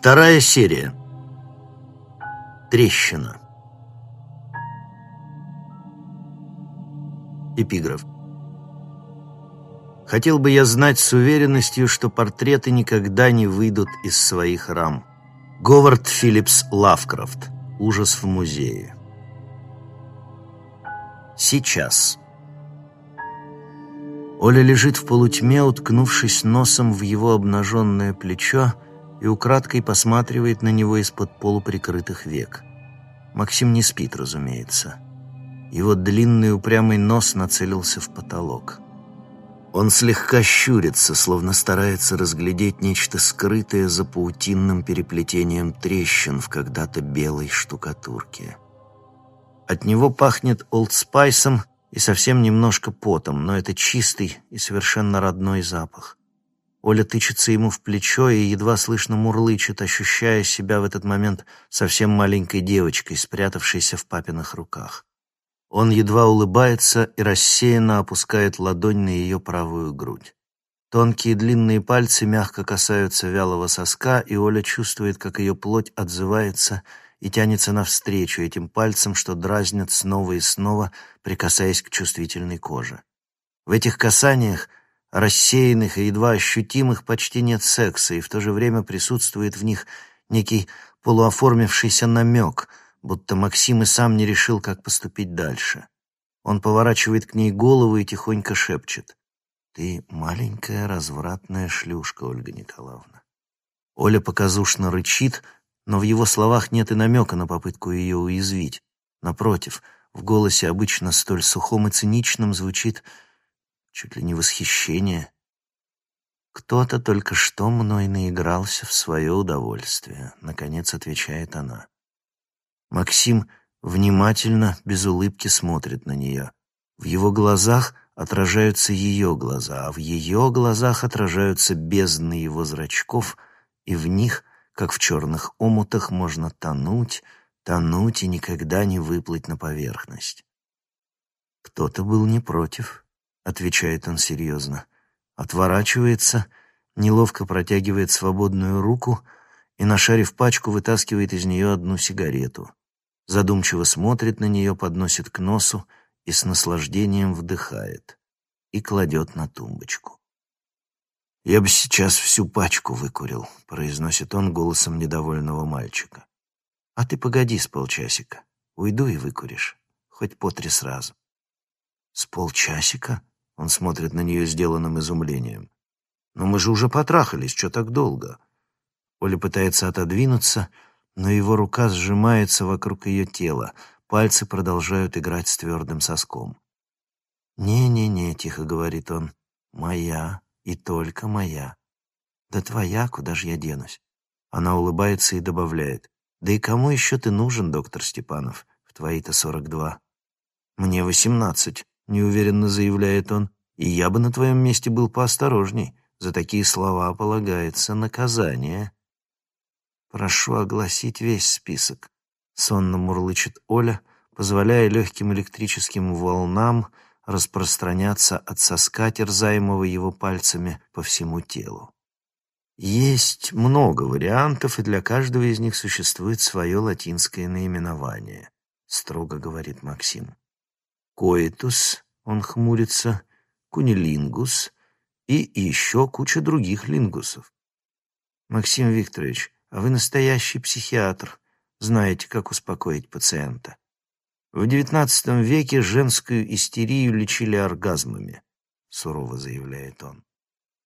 Вторая серия. Трещина. Эпиграф. Хотел бы я знать с уверенностью, что портреты никогда не выйдут из своих рам. Говард Филлипс Лавкрафт. Ужас в музее. Сейчас. Оля лежит в полутьме, уткнувшись носом в его обнаженное плечо, и украдкой посматривает на него из-под полуприкрытых век. Максим не спит, разумеется. Его длинный упрямый нос нацелился в потолок. Он слегка щурится, словно старается разглядеть нечто скрытое за паутинным переплетением трещин в когда-то белой штукатурке. От него пахнет олдспайсом и совсем немножко потом, но это чистый и совершенно родной запах. Оля тычется ему в плечо и едва слышно мурлычет, ощущая себя в этот момент совсем маленькой девочкой, спрятавшейся в папиных руках. Он едва улыбается и рассеянно опускает ладонь на ее правую грудь. Тонкие длинные пальцы мягко касаются вялого соска, и Оля чувствует, как ее плоть отзывается и тянется навстречу этим пальцам, что дразнят снова и снова, прикасаясь к чувствительной коже. В этих касаниях — рассеянных и едва ощутимых почти нет секса, и в то же время присутствует в них некий полуоформившийся намек, будто Максим и сам не решил, как поступить дальше. Он поворачивает к ней голову и тихонько шепчет. «Ты маленькая развратная шлюшка, Ольга Николаевна». Оля показушно рычит, но в его словах нет и намека на попытку ее уязвить. Напротив, в голосе, обычно столь сухом и циничном, звучит чуть ли не восхищение. «Кто-то только что мной наигрался в свое удовольствие», — наконец отвечает она. Максим внимательно, без улыбки смотрит на нее. В его глазах отражаются ее глаза, а в ее глазах отражаются бездны его зрачков, и в них, как в черных омутах, можно тонуть, тонуть и никогда не выплыть на поверхность. Кто-то был не против. — отвечает он серьезно. Отворачивается, неловко протягивает свободную руку и, нашарив пачку, вытаскивает из нее одну сигарету. Задумчиво смотрит на нее, подносит к носу и с наслаждением вдыхает. И кладет на тумбочку. «Я бы сейчас всю пачку выкурил», — произносит он голосом недовольного мальчика. «А ты погоди с полчасика. Уйду и выкуришь. Хоть по три сразу». «С полчасика?» Он смотрит на нее сделанным изумлением. «Но мы же уже потрахались, что так долго?» Оля пытается отодвинуться, но его рука сжимается вокруг ее тела, пальцы продолжают играть с твердым соском. «Не-не-не», — тихо говорит он, — «моя и только моя». «Да твоя, куда же я денусь?» Она улыбается и добавляет, «Да и кому еще ты нужен, доктор Степанов, в твои-то сорок два?» «Мне восемнадцать», неуверенно заявляет он, и я бы на твоем месте был поосторожней. За такие слова полагается наказание. Прошу огласить весь список. Сонно мурлычет Оля, позволяя легким электрическим волнам распространяться от соска, терзаемого его пальцами, по всему телу. Есть много вариантов, и для каждого из них существует свое латинское наименование, строго говорит Максим коитус, он хмурится, кунилингус и еще куча других лингусов. Максим Викторович, а вы настоящий психиатр, знаете, как успокоить пациента. В XIX веке женскую истерию лечили оргазмами, сурово заявляет он.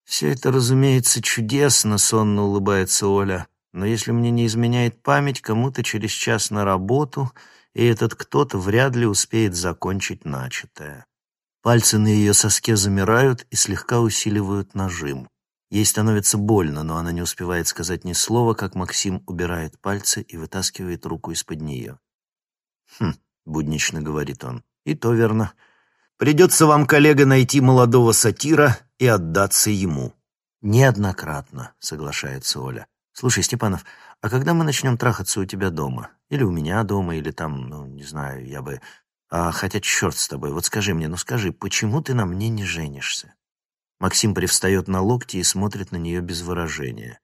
Все это, разумеется, чудесно, сонно улыбается Оля, но если мне не изменяет память, кому-то через час на работу — и этот кто-то вряд ли успеет закончить начатое. Пальцы на ее соске замирают и слегка усиливают нажим. Ей становится больно, но она не успевает сказать ни слова, как Максим убирает пальцы и вытаскивает руку из-под нее. «Хм», — буднично говорит он, — «и то верно. Придется вам, коллега, найти молодого сатира и отдаться ему». «Неоднократно», — соглашается Оля. «Слушай, Степанов, а когда мы начнем трахаться у тебя дома? Или у меня дома, или там, ну, не знаю, я бы... А, хотя черт с тобой, вот скажи мне, ну скажи, почему ты на мне не женишься?» Максим привстает на локти и смотрит на нее без выражения.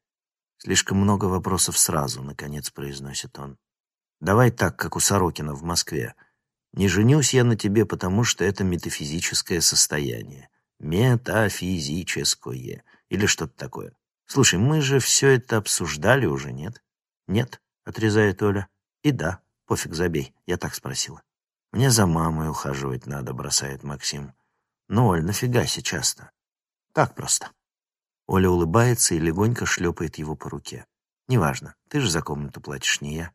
Слишком много вопросов сразу, наконец произносит он. Давай так, как у Сорокина в Москве. Не женюсь я на тебе, потому что это метафизическое состояние. Метафизическое. Или что-то такое. Слушай, мы же все это обсуждали уже, нет? Нет, отрезает Оля. И да, пофиг, забей. Я так спросила. Мне за мамой ухаживать надо, бросает Максим. Ну, Оль, нафига сейчас-то? Так просто. Оля улыбается и легонько шлепает его по руке. «Неважно, ты же за комнату платишь, не я.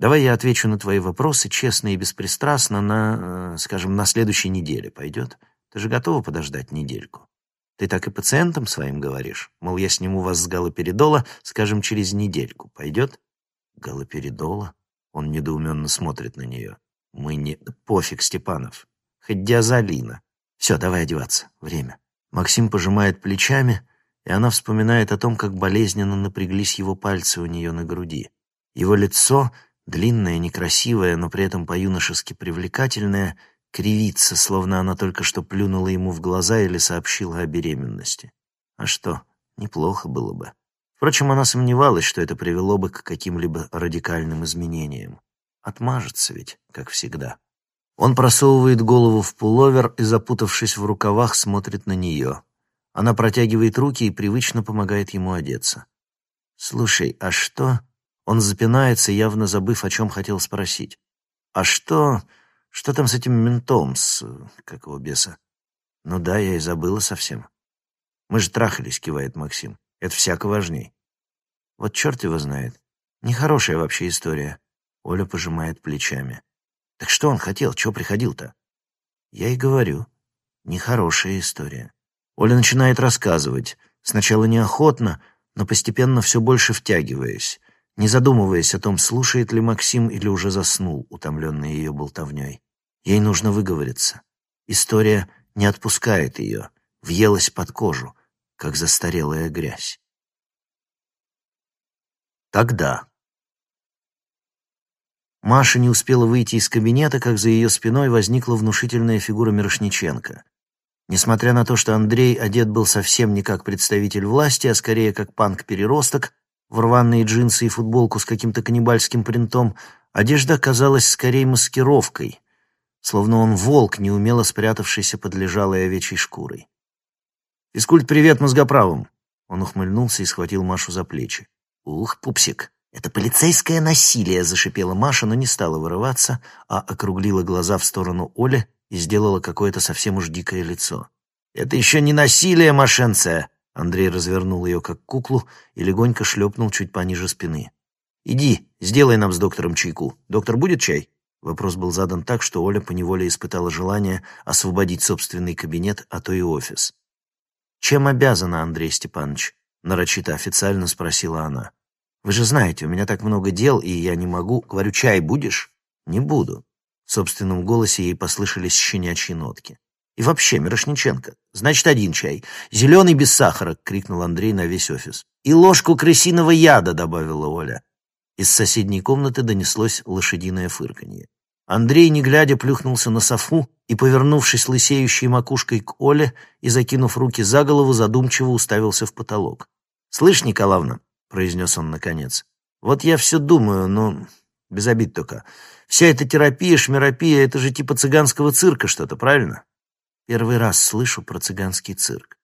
Давай я отвечу на твои вопросы честно и беспристрастно на, э, скажем, на следующей неделе. Пойдет? Ты же готова подождать недельку? Ты так и пациентам своим говоришь? Мол, я сниму вас с галоперидола, скажем, через недельку. Пойдет?» «Галоперидола?» Он недоуменно смотрит на нее. «Мы не... Пофиг, Степанов. Хоть диазолина. Все, давай одеваться. Время». Максим пожимает плечами, и она вспоминает о том, как болезненно напряглись его пальцы у нее на груди. Его лицо, длинное, некрасивое, но при этом по-юношески привлекательное, кривится, словно она только что плюнула ему в глаза или сообщила о беременности. А что, неплохо было бы. Впрочем, она сомневалась, что это привело бы к каким-либо радикальным изменениям. Отмажется ведь, как всегда. Он просовывает голову в пуловер и, запутавшись в рукавах, смотрит на нее. Она протягивает руки и привычно помогает ему одеться. «Слушай, а что...» Он запинается, явно забыв, о чем хотел спросить. «А что... что там с этим ментом, с... как беса?» «Ну да, я и забыла совсем». «Мы же трахались», — кивает Максим. «Это всяко важней». «Вот черт его знает. Нехорошая вообще история». Оля пожимает плечами. «Так что он хотел? Чего приходил-то?» «Я и говорю. Нехорошая история». Оля начинает рассказывать, сначала неохотно, но постепенно все больше втягиваясь, не задумываясь о том, слушает ли Максим или уже заснул, утомленный ее болтовней. Ей нужно выговориться. История не отпускает ее, въелась под кожу, как застарелая грязь. Тогда. Маша не успела выйти из кабинета, как за ее спиной возникла внушительная фигура Мирошниченко. Несмотря на то, что Андрей одет был совсем не как представитель власти, а скорее как панк-переросток, в рваные джинсы и футболку с каким-то каннибальским принтом, одежда казалась скорее маскировкой, словно он волк, неумело спрятавшийся под лежалой овечьей шкурой. «Физкульт, привет мозгоправым!» Он ухмыльнулся и схватил Машу за плечи. «Ух, пупсик, это полицейское насилие!» — зашипела Маша, но не стала вырываться, а округлила глаза в сторону Оли и сделала какое-то совсем уж дикое лицо. «Это еще не насилие, Машенция!» Андрей развернул ее как куклу и легонько шлепнул чуть пониже спины. «Иди, сделай нам с доктором чайку. Доктор, будет чай?» Вопрос был задан так, что Оля поневоле испытала желание освободить собственный кабинет, а то и офис. «Чем обязана, Андрей Степанович?» — нарочито официально спросила она. «Вы же знаете, у меня так много дел, и я не могу...» «Говорю, чай будешь?» «Не буду. В собственном голосе ей послышались щенячьи нотки. «И вообще, Мирошниченко, значит, один чай. Зеленый без сахара!» — крикнул Андрей на весь офис. «И ложку крысиного яда!» — добавила Оля. Из соседней комнаты донеслось лошадиное фырканье. Андрей, не глядя, плюхнулся на софу и, повернувшись лысеющей макушкой к Оле и закинув руки за голову, задумчиво уставился в потолок. «Слышь, Николаевна», — произнес он наконец, — «вот я все думаю, но без обид только. Вся эта терапия, шмеропия — это же типа цыганского цирка что-то, правильно? Первый раз слышу про цыганский цирк.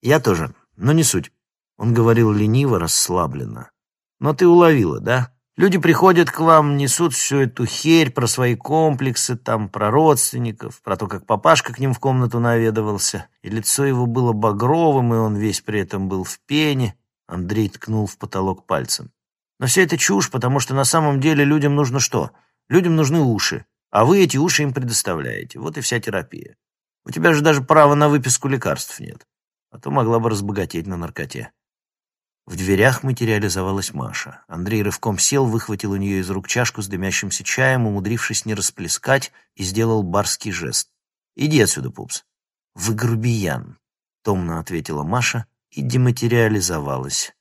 Я тоже, но не суть. Он говорил лениво, расслабленно. Но ты уловила, да? Люди приходят к вам, несут всю эту херь про свои комплексы, там, про родственников, про то, как папашка к ним в комнату наведывался, и лицо его было багровым, и он весь при этом был в пене. Андрей ткнул в потолок пальцем. Но все это чушь, потому что на самом деле людям нужно что? Людям нужны уши, а вы эти уши им предоставляете. Вот и вся терапия. У тебя же даже права на выписку лекарств нет. А то могла бы разбогатеть на наркоте. В дверях материализовалась Маша. Андрей рывком сел, выхватил у нее из рук чашку с дымящимся чаем, умудрившись не расплескать, и сделал барский жест. «Иди отсюда, пупс». «Вы грубиян», — томно ответила Маша и дематериализовалась.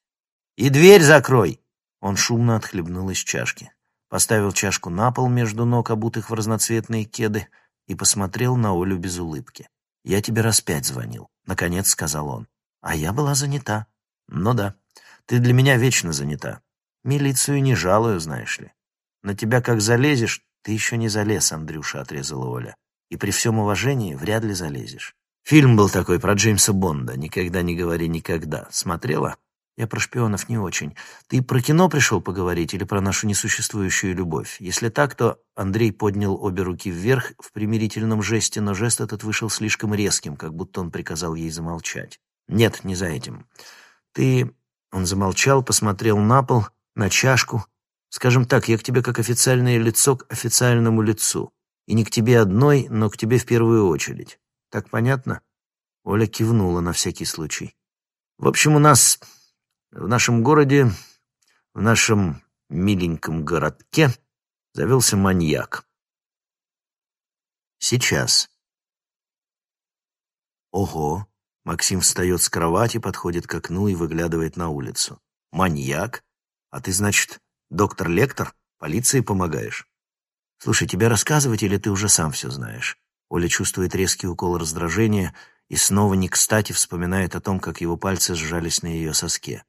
«И дверь закрой!» Он шумно отхлебнул из чашки поставил чашку на пол между ног, обутых в разноцветные кеды, и посмотрел на Олю без улыбки. «Я тебе раз пять звонил», — наконец сказал он. «А я была занята». «Ну да. Ты для меня вечно занята. Милицию не жалую, знаешь ли. На тебя как залезешь, ты еще не залез, Андрюша, отрезала Оля. И при всем уважении вряд ли залезешь. Фильм был такой про Джеймса Бонда «Никогда не говори никогда». Смотрела? Я про шпионов не очень. Ты про кино пришел поговорить или про нашу несуществующую любовь? Если так, то Андрей поднял обе руки вверх в примирительном жесте, но жест этот вышел слишком резким, как будто он приказал ей замолчать. Нет, не за этим. Ты... Он замолчал, посмотрел на пол, на чашку. Скажем так, я к тебе как официальное лицо к официальному лицу. И не к тебе одной, но к тебе в первую очередь. Так понятно? Оля кивнула на всякий случай. В общем, у нас в нашем городе, в нашем миленьком городке завелся маньяк. Сейчас. Ого! Максим встает с кровати, подходит к окну и выглядывает на улицу. Маньяк? А ты, значит, доктор-лектор? Полиции помогаешь? Слушай, тебе рассказывать или ты уже сам все знаешь? Оля чувствует резкий укол раздражения и снова не кстати вспоминает о том, как его пальцы сжались на ее соске.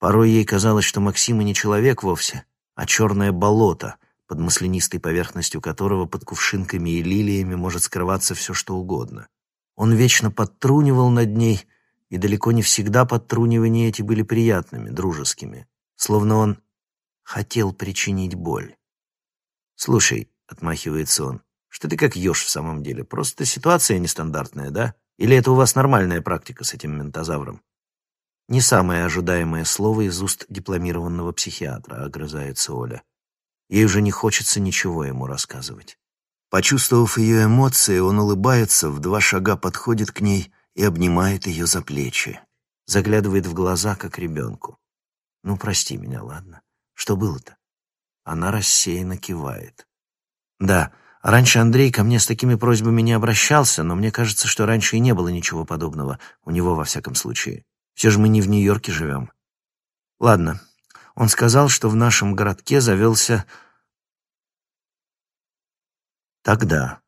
Порой ей казалось, что Максим и не человек вовсе, а черное болото, под маслянистой поверхностью которого под кувшинками и лилиями может скрываться все, что угодно. Он вечно подтрунивал над ней, и далеко не всегда подтрунивания эти были приятными, дружескими, словно он хотел причинить боль. «Слушай», — отмахивается он, — «что ты как ешь в самом деле? Просто ситуация нестандартная, да? Или это у вас нормальная практика с этим ментозавром?» Не самое ожидаемое слово из уст дипломированного психиатра, огрызается Оля. Ей уже не хочется ничего ему рассказывать. Почувствовав ее эмоции, он улыбается, в два шага подходит к ней и обнимает ее за плечи. Заглядывает в глаза, как ребенку. «Ну, прости меня, ладно? Что было-то?» Она рассеянно кивает. «Да, раньше Андрей ко мне с такими просьбами не обращался, но мне кажется, что раньше и не было ничего подобного, у него во всяком случае. Все же мы не в Нью-Йорке живем. Ладно, он сказал, что в нашем городке завелся... Тогда.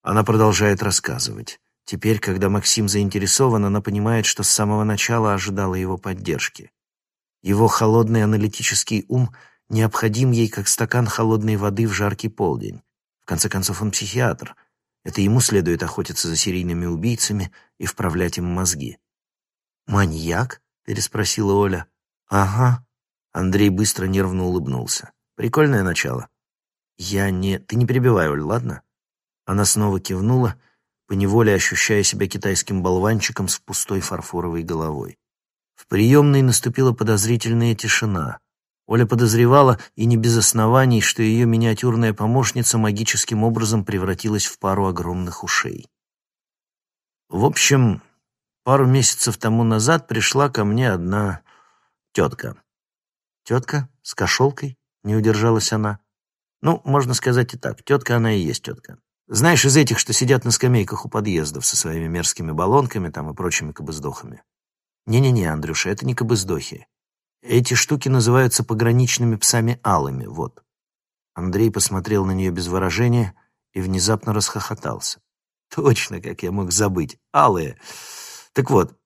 Она продолжает рассказывать. Теперь, когда Максим заинтересован, она понимает, что с самого начала ожидала его поддержки. Его холодный аналитический ум необходим ей, как стакан холодной воды в жаркий полдень. В конце концов, он психиатр — это ему следует охотиться за серийными убийцами и вправлять им мозги. «Маньяк?» — переспросила Оля. «Ага». Андрей быстро нервно улыбнулся. «Прикольное начало». «Я не... Ты не перебивай, Оль, ладно?» Она снова кивнула, поневоле ощущая себя китайским болванчиком с пустой фарфоровой головой. В приемной наступила подозрительная тишина. Оля подозревала, и не без оснований, что ее миниатюрная помощница магическим образом превратилась в пару огромных ушей. В общем, пару месяцев тому назад пришла ко мне одна тетка. «Тетка? С кошелкой?» — не удержалась она. «Ну, можно сказать и так. Тетка она и есть тетка. Знаешь, из этих, что сидят на скамейках у подъездов со своими мерзкими баллонками там и прочими кобыздохами. Не-не-не, Андрюша, это не кобыздохи. Эти штуки называются пограничными псами алыми, вот. Андрей посмотрел на нее без выражения и внезапно расхохотался. Точно, как я мог забыть. Алые. Так вот,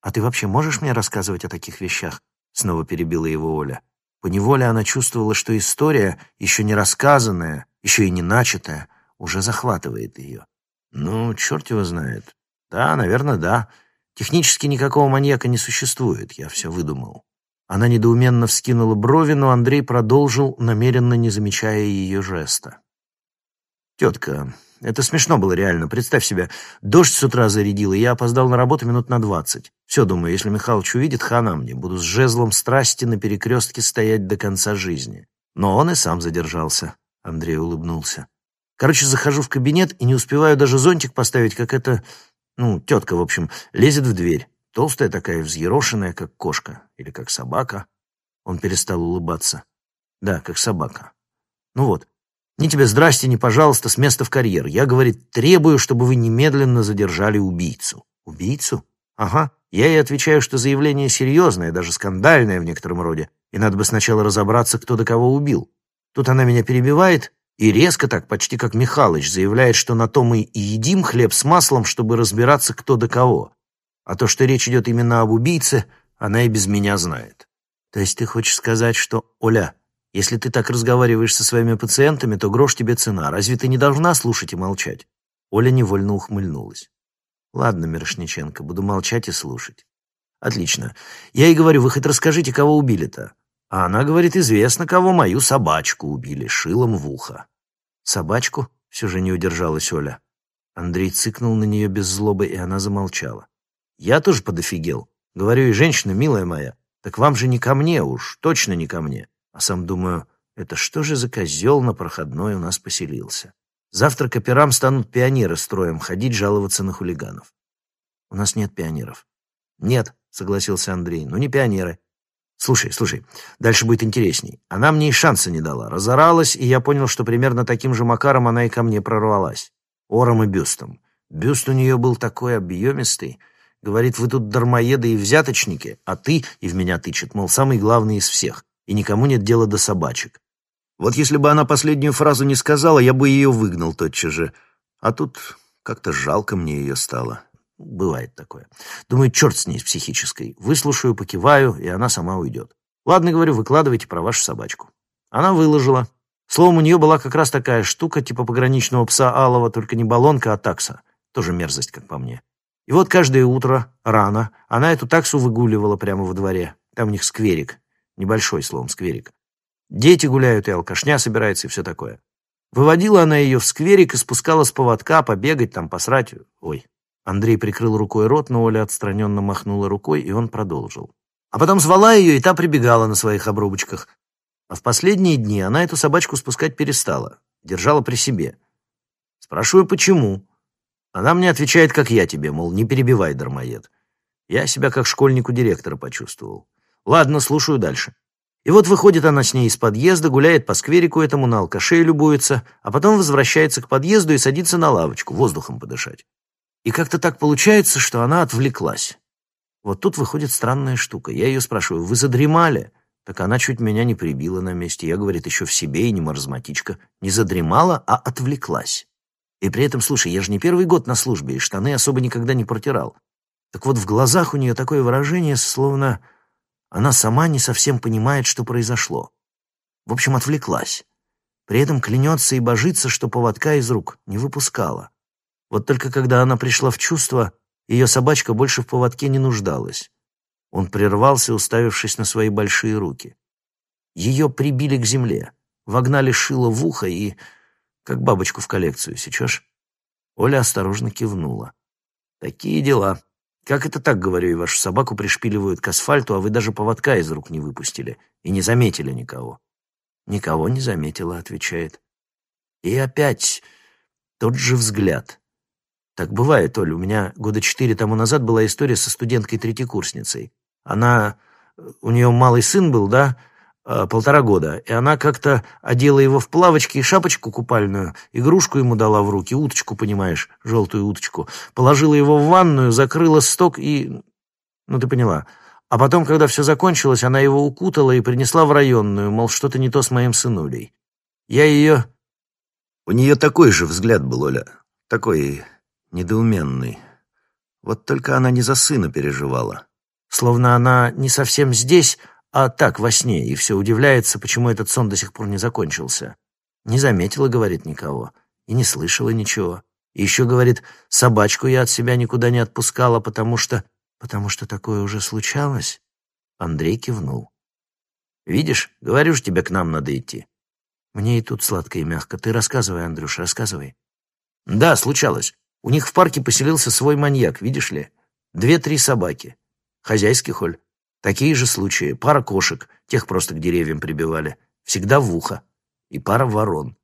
а ты вообще можешь мне рассказывать о таких вещах? Снова перебила его Оля. Поневоле она чувствовала, что история, еще не рассказанная, еще и не начатая, уже захватывает ее. Ну, черт его знает. Да, наверное, да. Технически никакого маньяка не существует, я все выдумал. Она недоуменно вскинула брови, но Андрей продолжил, намеренно не замечая ее жеста. «Тетка, это смешно было реально. Представь себе, дождь с утра зарядил, и я опоздал на работу минут на двадцать. Все, думаю, если Михалыч увидит, хана мне. Буду с жезлом страсти на перекрестке стоять до конца жизни. Но он и сам задержался». Андрей улыбнулся. «Короче, захожу в кабинет и не успеваю даже зонтик поставить, как это... Ну, тетка, в общем, лезет в дверь. Толстая такая, взъерошенная, как кошка. Или как собака. Он перестал улыбаться. Да, как собака. Ну вот. Ни тебе здрасте, ни пожалуйста, с места в карьер. Я, говорит, требую, чтобы вы немедленно задержали убийцу. Убийцу? Ага. Я ей отвечаю, что заявление серьезное, даже скандальное в некотором роде, и надо бы сначала разобраться, кто до кого убил. Тут она меня перебивает и резко так, почти как Михалыч, заявляет, что на то мы и едим хлеб с маслом, чтобы разбираться, кто до кого. А то, что речь идет именно об убийце, она и без меня знает. То есть ты хочешь сказать, что... Оля, если ты так разговариваешь со своими пациентами, то грош тебе цена. Разве ты не должна слушать и молчать? Оля невольно ухмыльнулась. Ладно, Мирошниченко, буду молчать и слушать. Отлично. Я ей говорю, вы хоть расскажите, кого убили-то? А она говорит, известно, кого мою собачку убили, шилом в ухо. Собачку? Все же не удержалась Оля. Андрей цыкнул на нее без злобы, и она замолчала. Я тоже подофигел. Говорю, и женщина, милая моя, так вам же не ко мне уж, точно не ко мне. А сам думаю, это что же за козел на проходной у нас поселился? Завтра к операм станут пионеры строем ходить жаловаться на хулиганов. У нас нет пионеров. Нет, согласился Андрей, ну не пионеры. Слушай, слушай, дальше будет интересней. Она мне и шанса не дала. Разоралась, и я понял, что примерно таким же макаром она и ко мне прорвалась. Ором и бюстом. Бюст у нее был такой объемистый. Говорит, вы тут дармоеды и взяточники, а ты, и в меня тычет, мол, самый главный из всех, и никому нет дела до собачек. Вот если бы она последнюю фразу не сказала, я бы ее выгнал тотчас же. А тут как-то жалко мне ее стало. Бывает такое. Думаю, черт с ней, с психической. Выслушаю, покиваю, и она сама уйдет. Ладно, говорю, выкладывайте про вашу собачку. Она выложила. Словом, у нее была как раз такая штука, типа пограничного пса Алова, только не баллонка, а такса. Тоже мерзость, как по мне. И вот каждое утро, рано, она эту таксу выгуливала прямо во дворе. Там у них скверик. Небольшой, словом, скверик. Дети гуляют, и алкашня собирается, и все такое. Выводила она ее в скверик и спускала с поводка побегать там, посрать. Ой. Андрей прикрыл рукой рот, но Оля отстраненно махнула рукой, и он продолжил. А потом звала ее, и та прибегала на своих обрубочках. А в последние дни она эту собачку спускать перестала. Держала при себе. Спрашиваю, почему? Она мне отвечает, как я тебе, мол, не перебивай, дармоед. Я себя как школьнику директора почувствовал. Ладно, слушаю дальше. И вот выходит она с ней из подъезда, гуляет по скверику этому, на алкашей любуется, а потом возвращается к подъезду и садится на лавочку, воздухом подышать. И как-то так получается, что она отвлеклась. Вот тут выходит странная штука. Я ее спрашиваю, вы задремали? Так она чуть меня не прибила на месте. Я, говорит, еще в себе и не маразматичка. Не задремала, а отвлеклась. И при этом, слушай, я же не первый год на службе, и штаны особо никогда не протирал. Так вот, в глазах у нее такое выражение, словно она сама не совсем понимает, что произошло. В общем, отвлеклась. При этом клянется и божится, что поводка из рук не выпускала. Вот только когда она пришла в чувство, ее собачка больше в поводке не нуждалась. Он прервался, уставившись на свои большие руки. Ее прибили к земле, вогнали шило в ухо и... как бабочку в коллекцию, сечешь? Оля осторожно кивнула. «Такие дела. Как это так, говорю, и вашу собаку пришпиливают к асфальту, а вы даже поводка из рук не выпустили и не заметили никого? Никого не заметила, отвечает. И опять тот же взгляд. Так бывает, Оля. У меня года четыре тому назад была история со студенткой-третьекурсницей. Она... У нее малый сын был, да? Э, полтора года, и она как-то одела его в плавочки и шапочку купальную, игрушку ему дала в руки, уточку, понимаешь, желтую уточку, положила его в ванную, закрыла сток и... Ну, ты поняла. А потом, когда все закончилось, она его укутала и принесла в районную, мол, что-то не то с моим сынулей. Я ее... У нее такой же взгляд был, Оля, такой недоуменный. Вот только она не за сына переживала. Словно она не совсем здесь, а так, во сне, и все удивляется, почему этот сон до сих пор не закончился. Не заметила, говорит, никого, и не слышала ничего. И еще, говорит, собачку я от себя никуда не отпускала, потому что... Потому что такое уже случалось? Андрей кивнул. «Видишь, говорю же тебе, к нам надо идти». «Мне и тут сладко и мягко. Ты рассказывай, Андрюш, рассказывай». «Да, случалось. У них в парке поселился свой маньяк, видишь ли? Две-три собаки. Хозяйский холь. Такие же случаи. Пара кошек, тех просто к деревьям прибивали. Всегда в ухо. И пара ворон.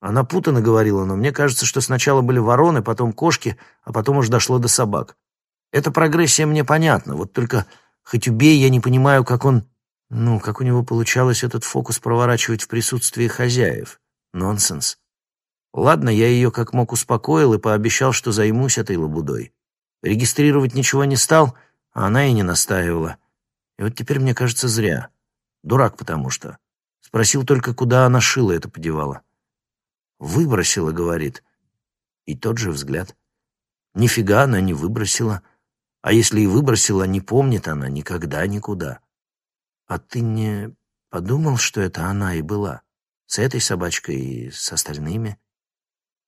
Она путано говорила, но мне кажется, что сначала были вороны, потом кошки, а потом уж дошло до собак. Эта прогрессия мне понятна, вот только хоть убей, я не понимаю, как он... Ну, как у него получалось этот фокус проворачивать в присутствии хозяев. Нонсенс. Ладно, я ее как мог успокоил и пообещал, что займусь этой лабудой. Регистрировать ничего не стал, а она и не настаивала. И вот теперь мне кажется зря. Дурак потому что. Спросил только, куда она шила это подевала. «Выбросила», — говорит. И тот же взгляд. Нифига она не выбросила. А если и выбросила, не помнит она никогда никуда. А ты не подумал, что это она и была? С этой собачкой и с остальными?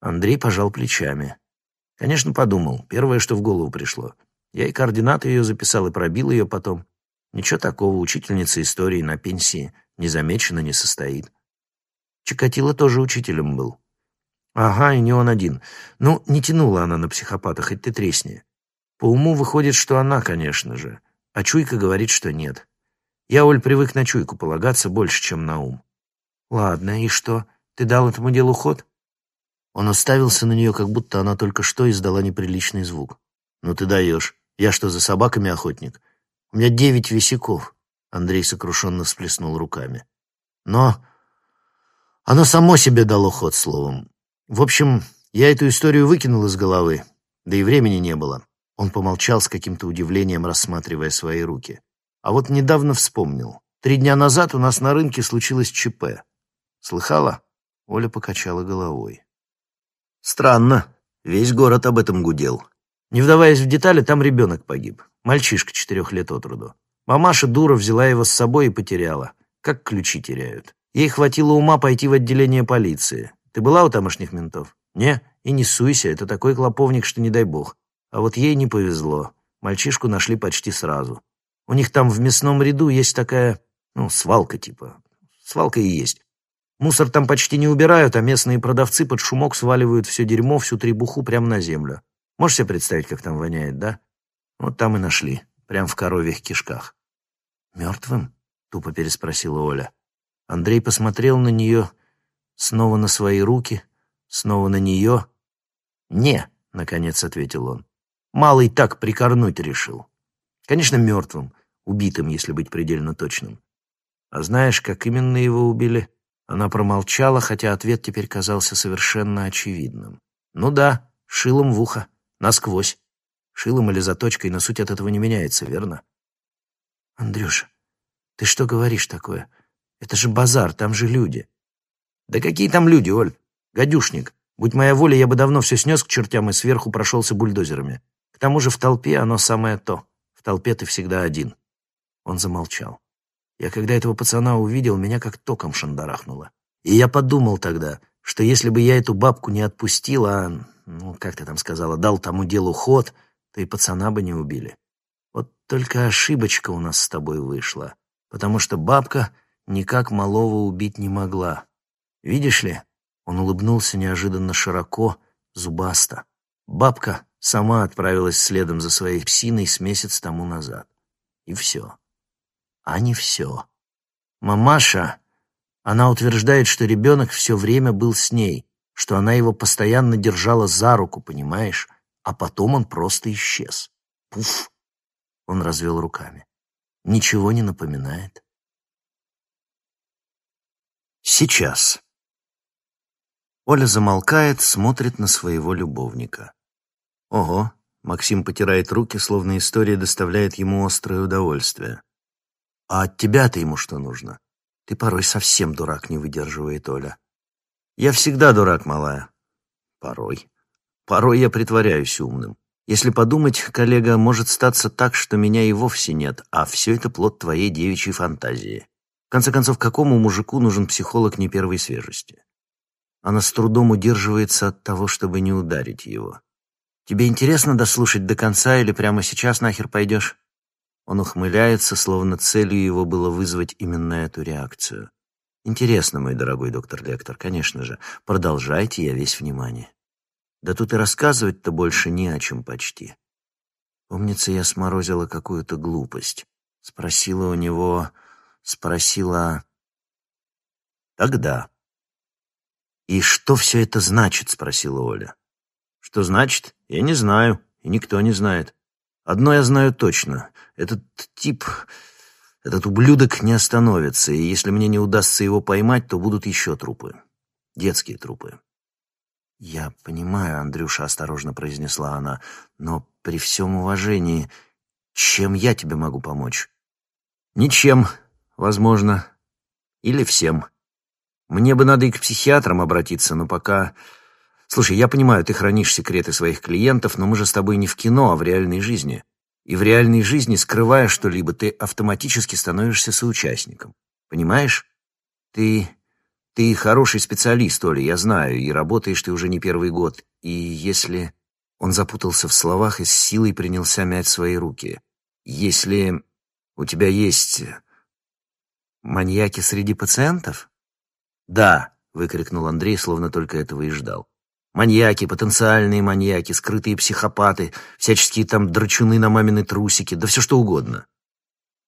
Андрей пожал плечами. Конечно, подумал. Первое, что в голову пришло. Я и координаты ее записал, и пробил ее потом. Ничего такого, учительница истории на пенсии не замечена, не состоит. Чикатило тоже учителем был. Ага, и не он один. Ну, не тянула она на психопата, хоть ты тресни. По уму выходит, что она, конечно же. А чуйка говорит, что нет. Я, Оль, привык на чуйку полагаться больше, чем на ум. Ладно, и что? Ты дал этому делу ход? Он уставился на нее, как будто она только что издала неприличный звук. «Ну ты даешь. Я что, за собаками охотник? У меня девять висяков». Андрей сокрушенно всплеснул руками. «Но оно само себе дало ход словом. В общем, я эту историю выкинул из головы, да и времени не было. Он помолчал с каким-то удивлением, рассматривая свои руки. А вот недавно вспомнил. Три дня назад у нас на рынке случилось ЧП. Слыхала? Оля покачала головой. Странно. Весь город об этом гудел. Не вдаваясь в детали, там ребенок погиб. Мальчишка четырех лет от роду. Мамаша дура взяла его с собой и потеряла. Как ключи теряют. Ей хватило ума пойти в отделение полиции. Ты была у тамошних ментов? Не? И не суйся, это такой клоповник, что не дай бог. А вот ей не повезло. Мальчишку нашли почти сразу. У них там в мясном ряду есть такая, ну, свалка типа. Свалка и есть. Мусор там почти не убирают, а местные продавцы под шумок сваливают все дерьмо, всю требуху прямо на землю. Можешь себе представить, как там воняет, да? Вот там и нашли, прямо в коровьих кишках. «Мертвым?» — тупо переспросила Оля. Андрей посмотрел на нее, снова на свои руки, снова на нее. «Не», — наконец ответил он. Малый так прикорнуть решил. Конечно, мертвым, убитым, если быть предельно точным. А знаешь, как именно его убили? Она промолчала, хотя ответ теперь казался совершенно очевидным. Ну да, шилом в ухо, насквозь. Шилом или заточкой, но суть от этого не меняется, верно? Андрюша, ты что говоришь такое? Это же базар, там же люди. Да какие там люди, Оль? Гадюшник. Будь моя воля, я бы давно все снес к чертям и сверху прошелся бульдозерами. К тому же в толпе оно самое то. В толпе ты всегда один. Он замолчал. Я когда этого пацана увидел, меня как током шандарахнуло. И я подумал тогда, что если бы я эту бабку не отпустил, а, ну, как ты там сказала, дал тому делу ход, то и пацана бы не убили. Вот только ошибочка у нас с тобой вышла, потому что бабка никак малого убить не могла. Видишь ли, он улыбнулся неожиданно широко, зубасто. Бабка сама отправилась следом за своей псиной с месяц тому назад. И все. А не все. Мамаша, она утверждает, что ребенок все время был с ней, что она его постоянно держала за руку, понимаешь? А потом он просто исчез. Пуф! Он развел руками. Ничего не напоминает. Сейчас. Оля замолкает, смотрит на своего любовника. Ого, Максим потирает руки, словно история доставляет ему острое удовольствие. А от тебя-то ему что нужно? Ты порой совсем дурак, не выдерживает Оля. Я всегда дурак, малая. Порой. Порой я притворяюсь умным. Если подумать, коллега, может статься так, что меня и вовсе нет, а все это плод твоей девичьей фантазии. В конце концов, какому мужику нужен психолог не первой свежести? Она с трудом удерживается от того, чтобы не ударить его. Тебе интересно дослушать до конца или прямо сейчас нахер пойдешь?» Он ухмыляется, словно целью его было вызвать именно эту реакцию. «Интересно, мой дорогой доктор Лектор, конечно же. Продолжайте, я весь внимание. Да тут и рассказывать-то больше не о чем почти. Помнится, я сморозила какую-то глупость. Спросила у него... Спросила... Тогда. «И что все это значит?» — спросила Оля. Что значит? Я не знаю, и никто не знает. Одно я знаю точно. Этот тип, этот ублюдок не остановится, и если мне не удастся его поймать, то будут еще трупы. Детские трупы. «Я понимаю, Андрюша», — осторожно произнесла она, «но при всем уважении, чем я тебе могу помочь?» «Ничем, возможно. Или всем. Мне бы надо и к психиатрам обратиться, но пока Слушай, я понимаю, ты хранишь секреты своих клиентов, но мы же с тобой не в кино, а в реальной жизни. И в реальной жизни, скрывая что-либо, ты автоматически становишься соучастником. Понимаешь? Ты... ты хороший специалист, Оля, я знаю, и работаешь ты уже не первый год. И если... Он запутался в словах и с силой принялся мять свои руки. Если у тебя есть маньяки среди пациентов? Да, выкрикнул Андрей, словно только этого и ждал. Маньяки, потенциальные маньяки, скрытые психопаты, всяческие там драчуны на мамины трусики, да все что угодно.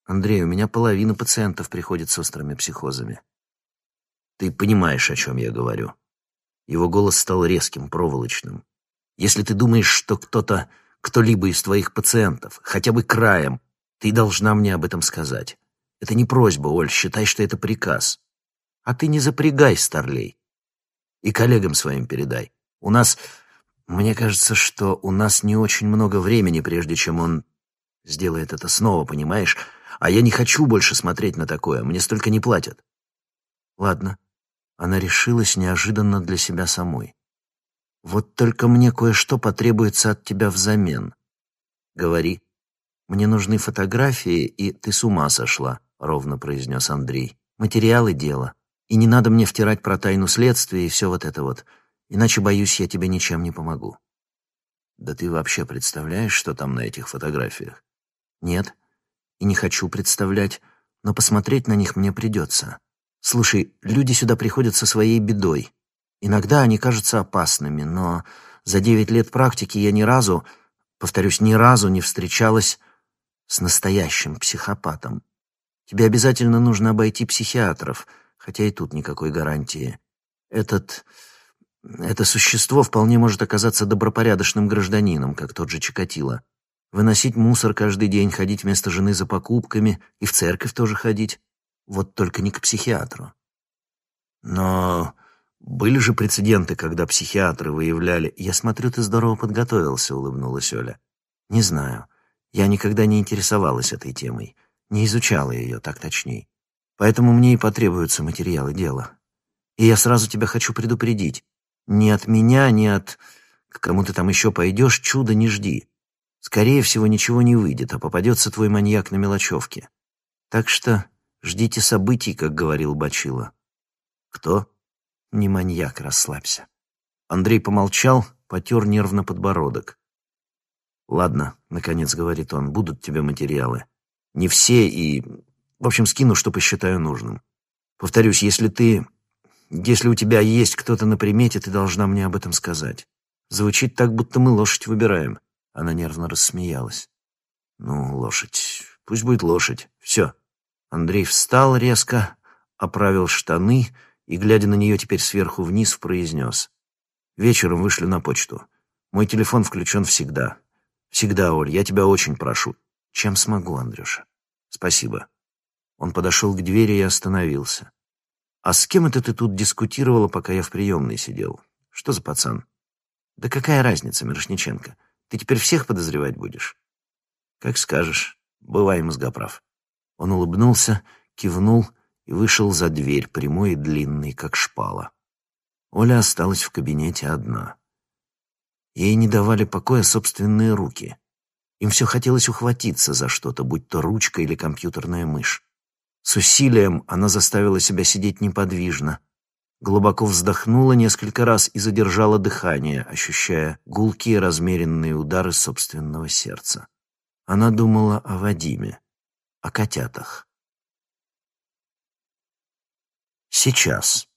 Андрей, у меня половина пациентов приходит с острыми психозами. Ты понимаешь, о чем я говорю. Его голос стал резким, проволочным. Если ты думаешь, что кто-то, кто-либо из твоих пациентов, хотя бы краем, ты должна мне об этом сказать. Это не просьба, Оль, считай, что это приказ. А ты не запрягай, старлей. И коллегам своим передай. У нас... Мне кажется, что у нас не очень много времени, прежде чем он сделает это снова, понимаешь? А я не хочу больше смотреть на такое, мне столько не платят. Ладно. Она решилась неожиданно для себя самой. Вот только мне кое-что потребуется от тебя взамен. Говори. Мне нужны фотографии, и ты с ума сошла, ровно произнес Андрей. Материалы дела. И не надо мне втирать про тайну следствия и все вот это вот. Иначе, боюсь, я тебе ничем не помогу. Да ты вообще представляешь, что там на этих фотографиях? Нет. И не хочу представлять, но посмотреть на них мне придется. Слушай, люди сюда приходят со своей бедой. Иногда они кажутся опасными, но за девять лет практики я ни разу, повторюсь, ни разу не встречалась с настоящим психопатом. Тебе обязательно нужно обойти психиатров, хотя и тут никакой гарантии. Этот... Это существо вполне может оказаться добропорядочным гражданином, как тот же Чикатило. Выносить мусор каждый день, ходить вместо жены за покупками и в церковь тоже ходить. Вот только не к психиатру. Но были же прецеденты, когда психиатры выявляли... «Я смотрю, ты здорово подготовился», — улыбнулась Оля. «Не знаю. Я никогда не интересовалась этой темой. Не изучала ее, так точней. Поэтому мне и потребуются материалы дела. И я сразу тебя хочу предупредить. Ни от меня, ни от... К кому ты там еще пойдешь, чуда не жди. Скорее всего, ничего не выйдет, а попадется твой маньяк на мелочевке. Так что ждите событий, как говорил Бачила. Кто? Не маньяк, расслабься. Андрей помолчал, потер нервно подбородок. «Ладно», — наконец говорит он, — «будут тебе материалы. Не все и... В общем, скину, что посчитаю нужным. Повторюсь, если ты... Если у тебя есть кто-то на примете, ты должна мне об этом сказать. Звучит так, будто мы лошадь выбираем». Она нервно рассмеялась. «Ну, лошадь. Пусть будет лошадь. Все». Андрей встал резко, оправил штаны и, глядя на нее теперь сверху вниз, произнес. «Вечером вышлю на почту. Мой телефон включен всегда. Всегда, Оль, я тебя очень прошу. Чем смогу, Андрюша? Спасибо». Он подошел к двери и остановился. «А с кем это ты тут дискутировала, пока я в приемной сидел? Что за пацан?» «Да какая разница, Мирошниченко? Ты теперь всех подозревать будешь?» «Как скажешь. Бывай, мозгоправ». Он улыбнулся, кивнул и вышел за дверь, прямой и длинный, как шпала. Оля осталась в кабинете одна. Ей не давали покоя собственные руки. Им все хотелось ухватиться за что-то, будь то ручка или компьютерная мышь. С усилием она заставила себя сидеть неподвижно, глубоко вздохнула несколько раз и задержала дыхание, ощущая гулкие размеренные удары собственного сердца. Она думала о Вадиме, о котятах. Сейчас.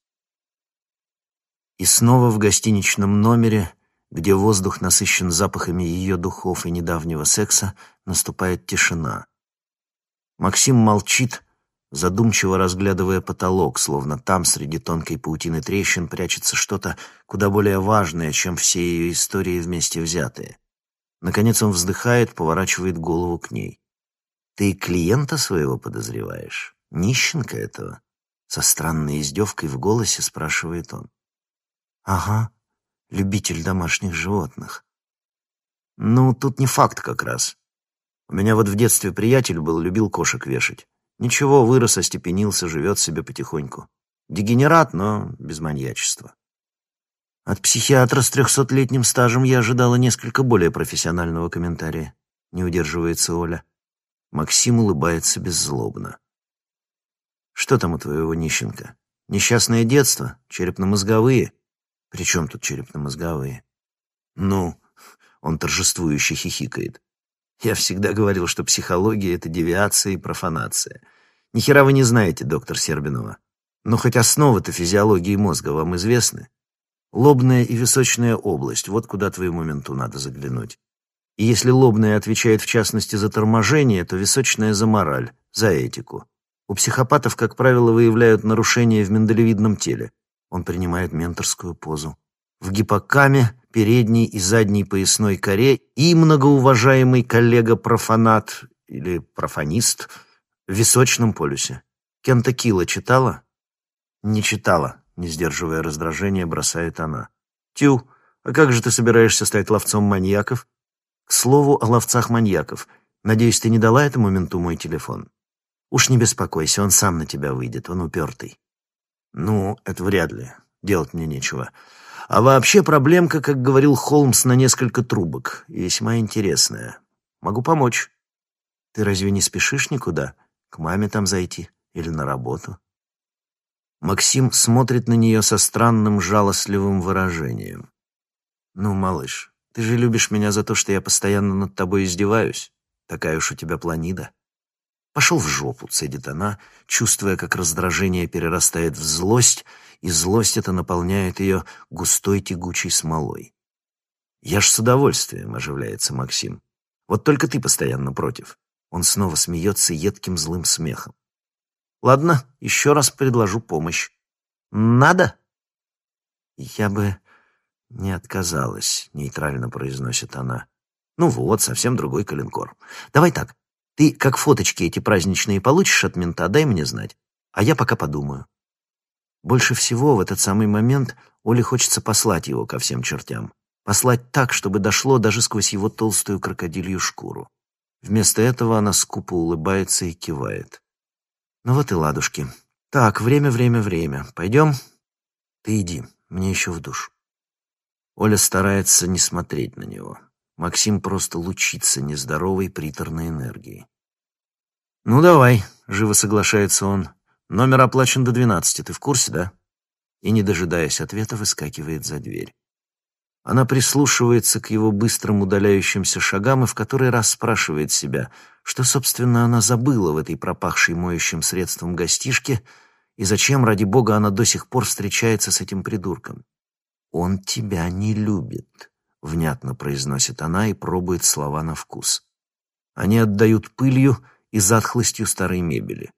И снова в гостиничном номере, где воздух насыщен запахами ее духов и недавнего секса, наступает тишина. Максим молчит, задумчиво разглядывая потолок, словно там, среди тонкой паутины трещин, прячется что-то куда более важное, чем все ее истории вместе взятые. Наконец он вздыхает, поворачивает голову к ней. «Ты клиента своего подозреваешь? Нищенка этого?» Со странной издевкой в голосе спрашивает он. «Ага, любитель домашних животных». «Ну, тут не факт как раз. У меня вот в детстве приятель был, любил кошек вешать. Ничего, вырос, остепенился, живет себе потихоньку. Дегенерат, но без маньячества. От психиатра с трехсотлетним стажем я ожидала несколько более профессионального комментария. — не удерживается Оля. Максим улыбается беззлобно. «Что там у твоего нищенка? Несчастное детство? Черепно-мозговые?» «При чем тут черепно-мозговые?» «Ну...» — он торжествующе хихикает. «Я всегда говорил, что психология — это девиация и профанация. Ни хера вы не знаете, доктор Сербинова. Но хоть основы-то физиологии мозга вам известны. Лобная и височная область — вот куда твоему менту надо заглянуть. И если лобная отвечает в частности за торможение, то височная за мораль, за этику. У психопатов, как правило, выявляют нарушения в миндалевидном теле. Он принимает менторскую позу. В гиппокаме, передней и задней поясной коре и многоуважаемый коллега-профанат или профанист в височном полюсе. Кента Килла читала? Не читала, не сдерживая раздражения, бросает она. Тю, а как же ты собираешься стать ловцом маньяков? Слову о ловцах-маньяков. Надеюсь, ты не дала этому менту мой телефон? Уж не беспокойся, он сам на тебя выйдет, он упертый. Ну, это вряд ли. Делать мне нечего. А вообще проблемка, как говорил Холмс, на несколько трубок. Весьма интересная. Могу помочь. Ты разве не спешишь никуда? К маме там зайти? Или на работу? Максим смотрит на нее со странным жалостливым выражением. «Ну, малыш, ты же любишь меня за то, что я постоянно над тобой издеваюсь. Такая уж у тебя планида. Пошел в жопу, цедит она, чувствуя, как раздражение перерастает в злость, и злость эта наполняет ее густой тягучей смолой. «Я ж с удовольствием», — оживляется Максим. «Вот только ты постоянно против». Он снова смеется едким злым смехом. «Ладно, еще раз предложу помощь. Надо?» «Я бы «Не отказалась», — нейтрально произносит она. «Ну вот, совсем другой калинкор. Давай так, ты как фоточки эти праздничные получишь от мента, дай мне знать, а я пока подумаю». Больше всего в этот самый момент Оле хочется послать его ко всем чертям. Послать так, чтобы дошло даже сквозь его толстую крокодилью шкуру. Вместо этого она скупо улыбается и кивает. «Ну вот и ладушки. Так, время, время, время. Пойдем?» «Ты иди, мне еще в душ». Оля старается не смотреть на него. Максим просто лучится нездоровой приторной энергией. «Ну, давай», — живо соглашается он. «Номер оплачен до двенадцати, ты в курсе, да?» И, не дожидаясь ответа, выскакивает за дверь. Она прислушивается к его быстрым удаляющимся шагам и в который раз спрашивает себя, что, собственно, она забыла в этой пропахшей моющим средством гостишке и зачем, ради бога, она до сих пор встречается с этим придурком. «Он тебя не любит», — внятно произносит она и пробует слова на вкус. Они отдают пылью и затхлостью старой мебели.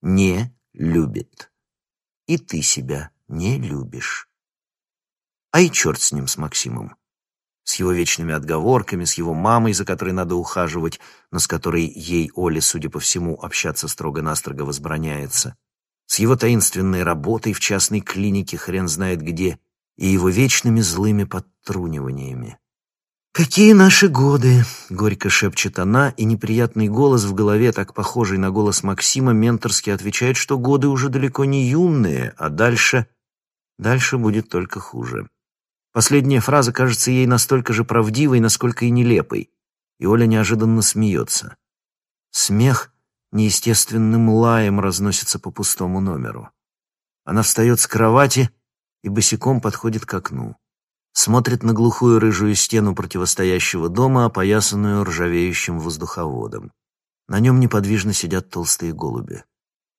«Не любит». И ты себя не любишь. А и черт с ним, с Максимом. С его вечными отговорками, с его мамой, за которой надо ухаживать, но с которой ей, Оле, судя по всему, общаться строго-настрого возбраняется. С его таинственной работой в частной клинике хрен знает где — и его вечными злыми подтруниваниями. «Какие наши годы!» — горько шепчет она, и неприятный голос в голове, так похожий на голос Максима, менторски отвечает, что годы уже далеко не юные, а дальше... Дальше будет только хуже. Последняя фраза кажется ей настолько же правдивой, насколько и нелепой, и Оля неожиданно смеется. Смех неестественным лаем разносится по пустому номеру. Она встает с кровати и босиком подходит к окну. Смотрит на глухую рыжую стену противостоящего дома, опоясанную ржавеющим воздуховодом. На нем неподвижно сидят толстые голуби.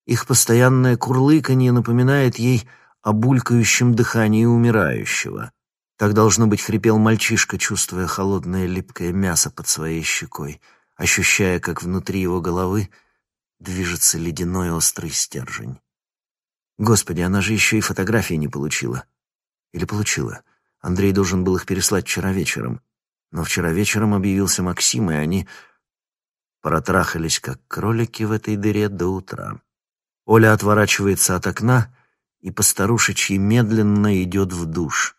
Их постоянное курлыканье напоминает ей о булькающем дыхании умирающего. Так, должно быть, хрипел мальчишка, чувствуя холодное липкое мясо под своей щекой, ощущая, как внутри его головы движется ледяной острый стержень. Господи, она же еще и фотографии не получила. Или получила. Андрей должен был их переслать вчера вечером. Но вчера вечером объявился Максим, и они протрахались, как кролики в этой дыре до утра. Оля отворачивается от окна и постарушечьи медленно идет в душ.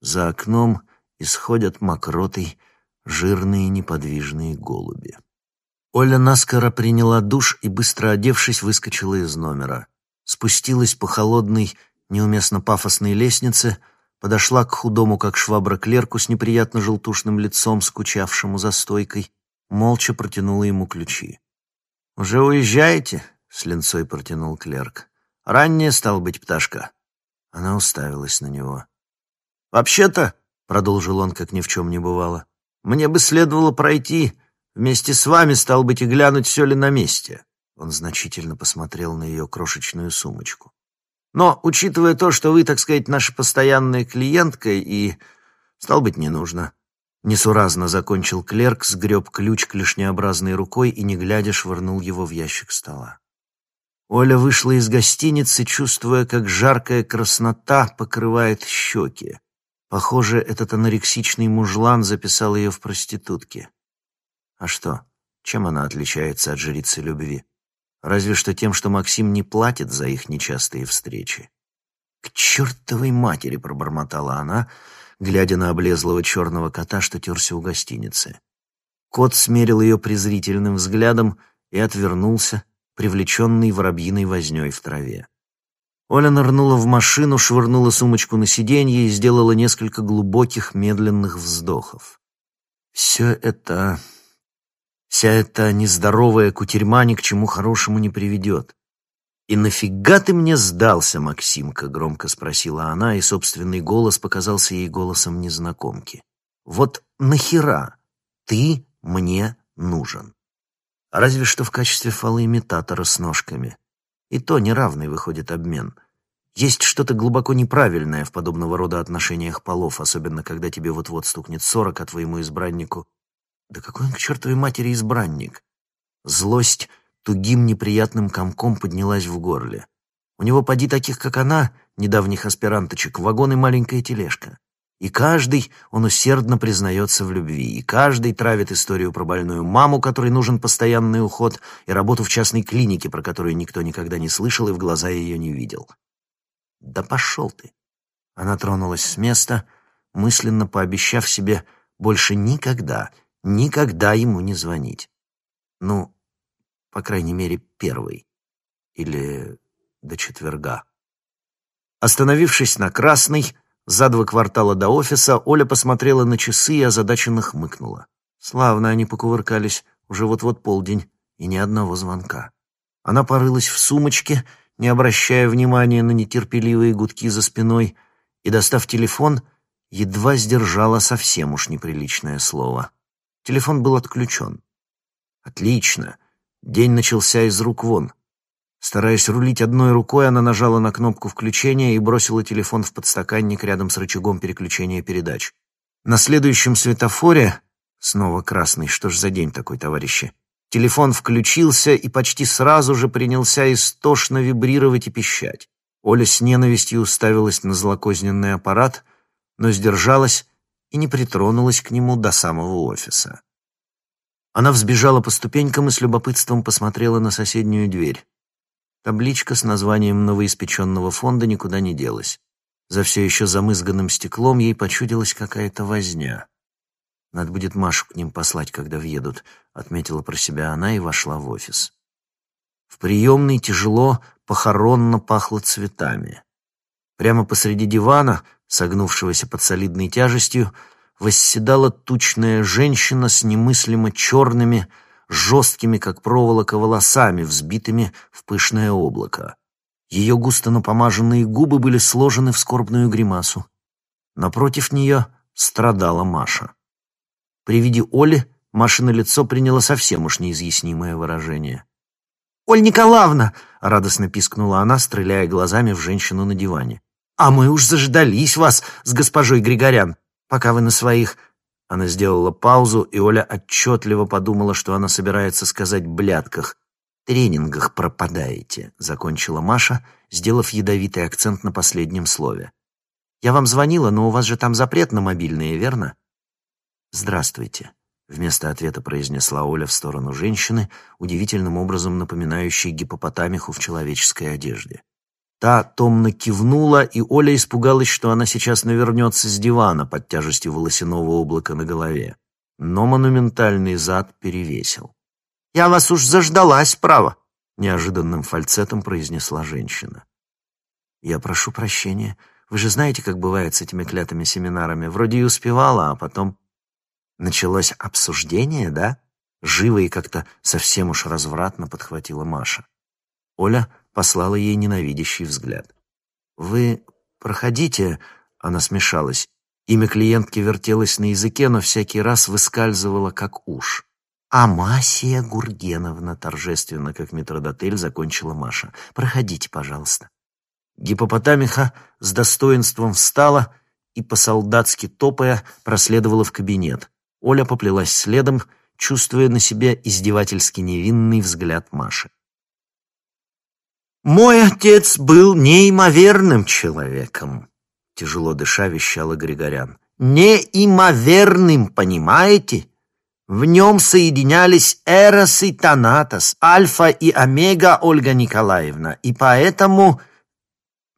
За окном исходят мокротой жирные неподвижные голуби. Оля наскоро приняла душ и, быстро одевшись, выскочила из номера спустилась по холодной, неуместно пафосной лестнице, подошла к худому, как швабра, клерку с неприятно желтушным лицом, скучавшему за стойкой, молча протянула ему ключи. «Уже уезжаете?» — с линцой протянул клерк. «Ранняя, стал быть, пташка». Она уставилась на него. «Вообще-то», — продолжил он, как ни в чем не бывало, «мне бы следовало пройти вместе с вами, стал быть, и глянуть, все ли на месте». Он значительно посмотрел на ее крошечную сумочку. «Но, учитывая то, что вы, так сказать, наша постоянная клиентка, и, стал быть, не нужно». Несуразно закончил клерк, сгреб ключ клешнеобразной рукой и, не глядя, швырнул его в ящик стола. Оля вышла из гостиницы, чувствуя, как жаркая краснота покрывает щеки. Похоже, этот анорексичный мужлан записал ее в проститутки. А что, чем она отличается от жрицы любви? Разве что тем, что Максим не платит за их нечастые встречи. «К чертовой матери!» — пробормотала она, глядя на облезлого черного кота, что терся у гостиницы. Кот смерил ее презрительным взглядом и отвернулся, привлеченный воробьиной возней в траве. Оля нырнула в машину, швырнула сумочку на сиденье и сделала несколько глубоких, медленных вздохов. Все это... Вся эта нездоровая кутерьма ни к чему хорошему не приведет. «И нафига ты мне сдался, Максимка?» — громко спросила она, и собственный голос показался ей голосом незнакомки. «Вот нахера ты мне нужен?» Разве что в качестве фалоимитатора с ножками. И то неравный выходит обмен. Есть что-то глубоко неправильное в подобного рода отношениях полов, особенно когда тебе вот-вот стукнет сорок, а твоему избраннику... Да какой он к чертовой матери избранник? Злость тугим неприятным комком поднялась в горле. У него поди таких, как она, недавних аспиранточек, вагон и маленькая тележка. И каждый, он усердно признается в любви, и каждый травит историю про больную маму, которой нужен постоянный уход, и работу в частной клинике, про которую никто никогда не слышал и в глаза ее не видел. «Да пошел ты!» Она тронулась с места, мысленно пообещав себе больше никогда, никогда ему не звонить. Ну, по крайней мере, первый. Или до четверга. Остановившись на красной, за два квартала до офиса Оля посмотрела на часы и озадаченно хмыкнула. Славно они покувыркались, уже вот-вот полдень, и ни одного звонка. Она порылась в сумочке, не обращая внимания на нетерпеливые гудки за спиной, и, достав телефон, едва сдержала совсем уж неприличное слово. Телефон был отключен. Отлично. День начался из рук вон. Стараясь рулить одной рукой, она нажала на кнопку включения и бросила телефон в подстаканник рядом с рычагом переключения передач. На следующем светофоре... Снова красный, что ж за день такой, товарищи? Телефон включился и почти сразу же принялся истошно вибрировать и пищать. Оля с ненавистью уставилась на злокозненный аппарат, но сдержалась и не притронулась к нему до самого офиса. Она взбежала по ступенькам и с любопытством посмотрела на соседнюю дверь. Табличка с названием новоиспеченного фонда никуда не делась. За все еще замызганным стеклом ей почудилась какая-то возня. «Надо будет Машу к ним послать, когда въедут», — отметила про себя она и вошла в офис. В приемной тяжело, похоронно пахло цветами. Прямо посреди дивана, согнувшегося под солидной тяжестью, восседала тучная женщина с немыслимо черными, жесткими, как проволока, волосами, взбитыми в пышное облако. Ее густо напомаженные губы были сложены в скорбную гримасу. Напротив нее страдала Маша. При виде Оли Машина лицо приняло совсем уж неизъяснимое выражение. «Оль Николаевна!» — радостно пискнула она, стреляя глазами в женщину на диване. «А мы уж заждались вас с госпожой Григорян, пока вы на своих она сделала паузу, и Оля отчетливо подумала, что она собирается сказать «блядках». «Тренингах пропадаете», — закончила Маша, сделав ядовитый акцент на последнем слове. «Я вам звонила, но у вас же там запрет на мобильные, верно?» «Здравствуйте», — вместо ответа произнесла Оля в сторону женщины, удивительным образом напоминающей гипопотамиху в человеческой одежде. Та томно кивнула, и Оля испугалась, что она сейчас навернется с дивана под тяжестью волосяного облака на голове. Но монументальный зад перевесил. «Я вас уж заждалась, право!» — неожиданным фальцетом произнесла женщина. «Я прошу прощения. Вы же знаете, как бывает с этими клятыми семинарами. Вроде и успевала, а потом...» «Началось обсуждение, да?» Живо и как-то совсем уж развратно подхватила Маша. Оля послала ей ненавидящий взгляд. «Вы проходите...» — она смешалась. Имя клиентки вертелось на языке, но всякий раз выскальзывало, как уж. «Амасия Гургеновна», — торжественно, как метродотель, закончила Маша. «Проходите, пожалуйста». Гипопотамиха с достоинством встала и, по-солдатски топая, проследовала в кабинет. Оля поплелась следом, чувствуя на себе издевательски невинный взгляд Маши. «Мой отец был неимоверным человеком», — тяжело дыша вещала Григорян. «Неимоверным, понимаете? В нем соединялись Эрос и Танатос, Альфа и Омега, Ольга Николаевна, и поэтому...»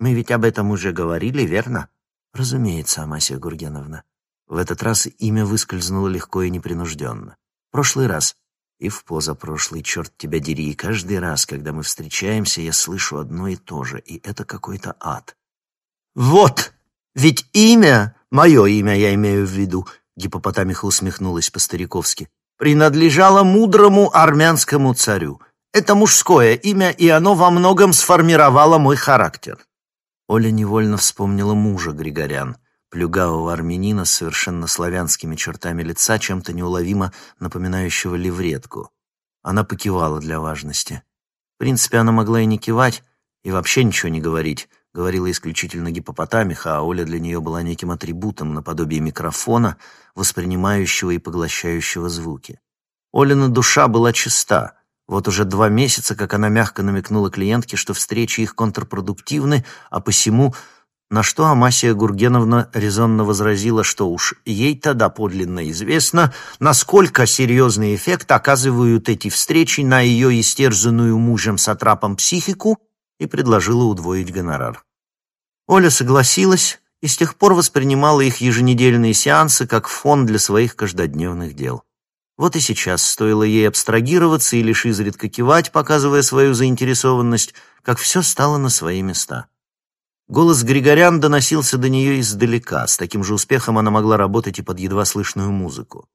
«Мы ведь об этом уже говорили, верно?» «Разумеется, Амасия Гургеновна». В этот раз имя выскользнуло легко и непринужденно. «Прошлый раз и в позапрошлый, черт тебя дери, и каждый раз, когда мы встречаемся, я слышу одно и то же, и это какой-то ад. «Вот! Ведь имя, мое имя я имею в виду», — гипопотамиха усмехнулась по-стариковски, «принадлежало мудрому армянскому царю. Это мужское имя, и оно во многом сформировало мой характер». Оля невольно вспомнила мужа Григорян — плюгавого армянина с совершенно славянскими чертами лица, чем-то неуловимо напоминающего левретку. Она покивала для важности. В принципе, она могла и не кивать, и вообще ничего не говорить. Говорила исключительно гипопотамиха, а Оля для нее была неким атрибутом наподобие микрофона, воспринимающего и поглощающего звуки. Олина душа была чиста. Вот уже два месяца, как она мягко намекнула клиентке, что встречи их контрпродуктивны, а посему на что Амасия Гургеновна резонно возразила, что уж ей тогда подлинно известно, насколько серьезный эффект оказывают эти встречи на ее истерзанную мужем-сатрапом психику и предложила удвоить гонорар. Оля согласилась и с тех пор воспринимала их еженедельные сеансы как фон для своих каждодневных дел. Вот и сейчас стоило ей абстрагироваться и лишь изредка кивать, показывая свою заинтересованность, как все стало на свои места. Голос Григорян доносился до нее издалека. С таким же успехом она могла работать и под едва слышную музыку.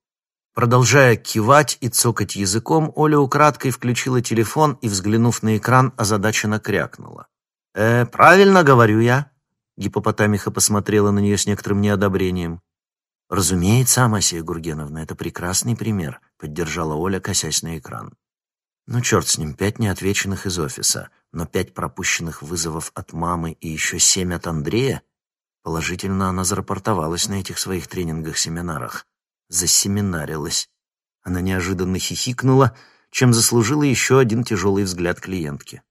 Продолжая кивать и цокать языком, Оля украдкой включила телефон и, взглянув на экран, озадаченно крякнула. «Э, правильно говорю я?» Гипопотамиха посмотрела на нее с некоторым неодобрением. «Разумеется, Амасия Гургеновна, это прекрасный пример», — поддержала Оля, косясь на экран. «Ну, черт с ним, пять неотвеченных из офиса но пять пропущенных вызовов от мамы и еще семь от Андрея, положительно она зарапортовалась на этих своих тренингах-семинарах. Засеминарилась. Она неожиданно хихикнула, чем заслужила еще один тяжелый взгляд клиентки.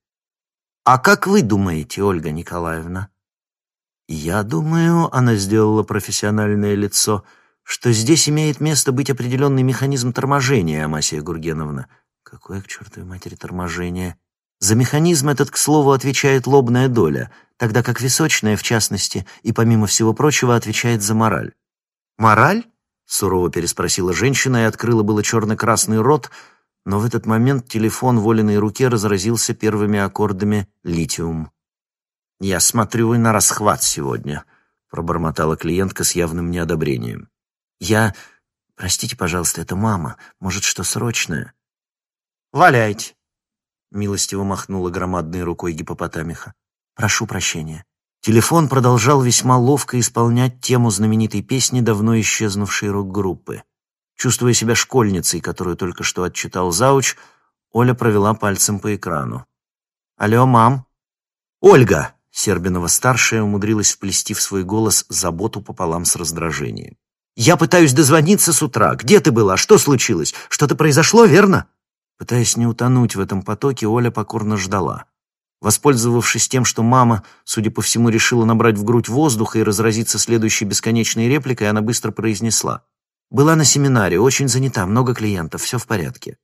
«А как вы думаете, Ольга Николаевна?» «Я думаю», — она сделала профессиональное лицо, «что здесь имеет место быть определенный механизм торможения, Амасия Гургеновна». «Какое к чертовой матери торможение?» За механизм этот, к слову, отвечает лобная доля, тогда как височная, в частности, и, помимо всего прочего, отвечает за мораль. «Мораль?» — сурово переспросила женщина и открыла было черно-красный рот, но в этот момент телефон в Олиной руке разразился первыми аккордами «Литиум». «Я смотрю, вы на расхват сегодня», — пробормотала клиентка с явным неодобрением. «Я... Простите, пожалуйста, это мама. Может, что срочное?» «Валяйте», Милостиво махнула громадной рукой гипопотамиха. «Прошу прощения». Телефон продолжал весьма ловко исполнять тему знаменитой песни давно исчезнувшей рок-группы. Чувствуя себя школьницей, которую только что отчитал зауч, Оля провела пальцем по экрану. «Алло, мам?» «Ольга!» — Сербинова-старшая умудрилась вплести в свой голос заботу пополам с раздражением. «Я пытаюсь дозвониться с утра. Где ты была? Что случилось? Что-то произошло, верно?» Пытаясь не утонуть в этом потоке, Оля покорно ждала. Воспользовавшись тем, что мама, судя по всему, решила набрать в грудь воздуха и разразиться следующей бесконечной репликой, она быстро произнесла. «Была на семинаре, очень занята, много клиентов, все в порядке».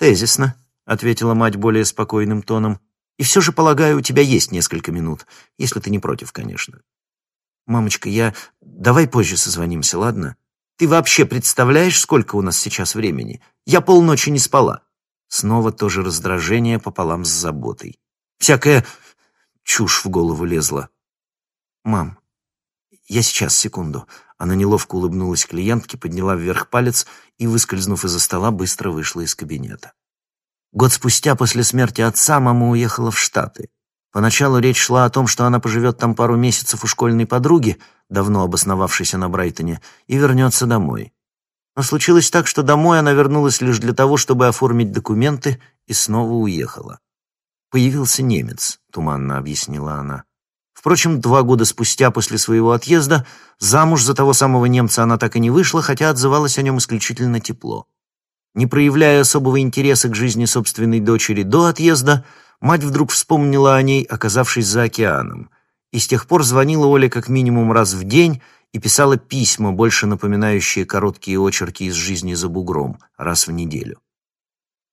«Тезисно», — ответила мать более спокойным тоном. «И все же, полагаю, у тебя есть несколько минут, если ты не против, конечно». «Мамочка, я... Давай позже созвонимся, ладно?» Ты вообще представляешь, сколько у нас сейчас времени? Я полночи не спала». Снова тоже раздражение пополам с заботой. Всякая чушь в голову лезла. «Мам, я сейчас, секунду». Она неловко улыбнулась клиентке, подняла вверх палец и, выскользнув из-за стола, быстро вышла из кабинета. Год спустя после смерти отца мама уехала в Штаты. Поначалу речь шла о том, что она поживет там пару месяцев у школьной подруги, давно обосновавшейся на Брайтоне, и вернется домой. Но случилось так, что домой она вернулась лишь для того, чтобы оформить документы, и снова уехала. «Появился немец», — туманно объяснила она. Впрочем, два года спустя после своего отъезда замуж за того самого немца она так и не вышла, хотя отзывалась о нем исключительно тепло. Не проявляя особого интереса к жизни собственной дочери до отъезда, мать вдруг вспомнила о ней, оказавшись за океаном, и с тех пор звонила Оле как минимум раз в день и писала письма, больше напоминающие короткие очерки из жизни за бугром, раз в неделю.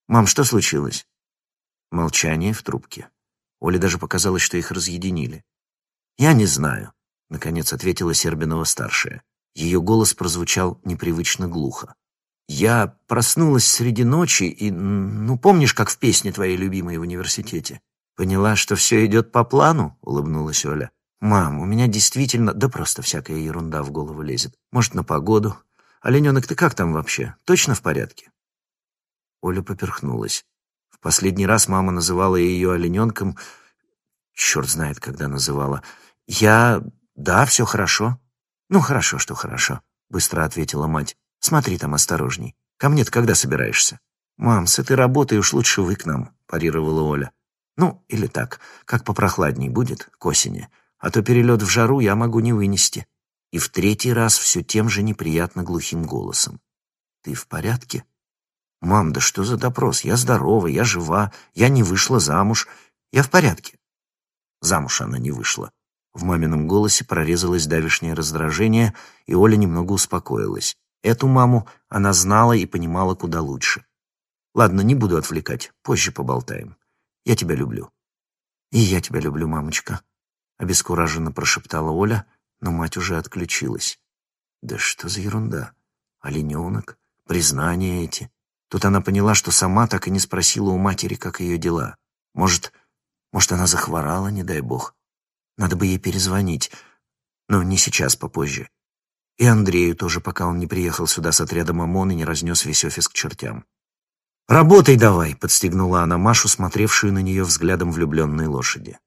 «Мам, что случилось?» Молчание в трубке. Оле даже показалось, что их разъединили. «Я не знаю», — наконец ответила Сербинова-старшая. Ее голос прозвучал непривычно глухо. «Я проснулась среди ночи и... Ну, помнишь, как в песне твоей любимой в университете? Поняла, что все идет по плану?» — улыбнулась Оля. «Мам, у меня действительно... Да просто всякая ерунда в голову лезет. Может, на погоду? Олененок, ты как там вообще? Точно в порядке?» Оля поперхнулась. В последний раз мама называла ее олененком... Черт знает, когда называла. «Я... Да, все хорошо». «Ну, хорошо, что хорошо», — быстро ответила мать. «Смотри там осторожней. Ко мне-то когда собираешься?» «Мам, с этой работой уж лучше вы к нам», — парировала Оля. «Ну, или так, как попрохладней будет, к осени а то перелет в жару я могу не вынести. И в третий раз все тем же неприятно глухим голосом. Ты в порядке? Мам, да что за допрос? Я здорова, я жива, я не вышла замуж. Я в порядке. Замуж она не вышла. В мамином голосе прорезалось давишнее раздражение, и Оля немного успокоилась. Эту маму она знала и понимала куда лучше. Ладно, не буду отвлекать, позже поболтаем. Я тебя люблю. И я тебя люблю, мамочка обескураженно прошептала Оля, но мать уже отключилась. Да что за ерунда? Олененок, признания эти. Тут она поняла, что сама так и не спросила у матери, как ее дела. Может, может, она захворала, не дай бог. Надо бы ей перезвонить, но не сейчас, попозже. И Андрею тоже, пока он не приехал сюда с отрядом ОМОН и не разнес весь офис к чертям. «Работай давай!» — подстегнула она Машу, смотревшую на нее взглядом влюбленной лошади.